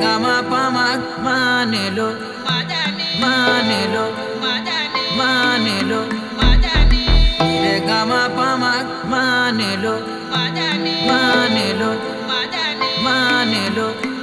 gama pama manelo manelo manelo ire gama pama manelo manelo manelo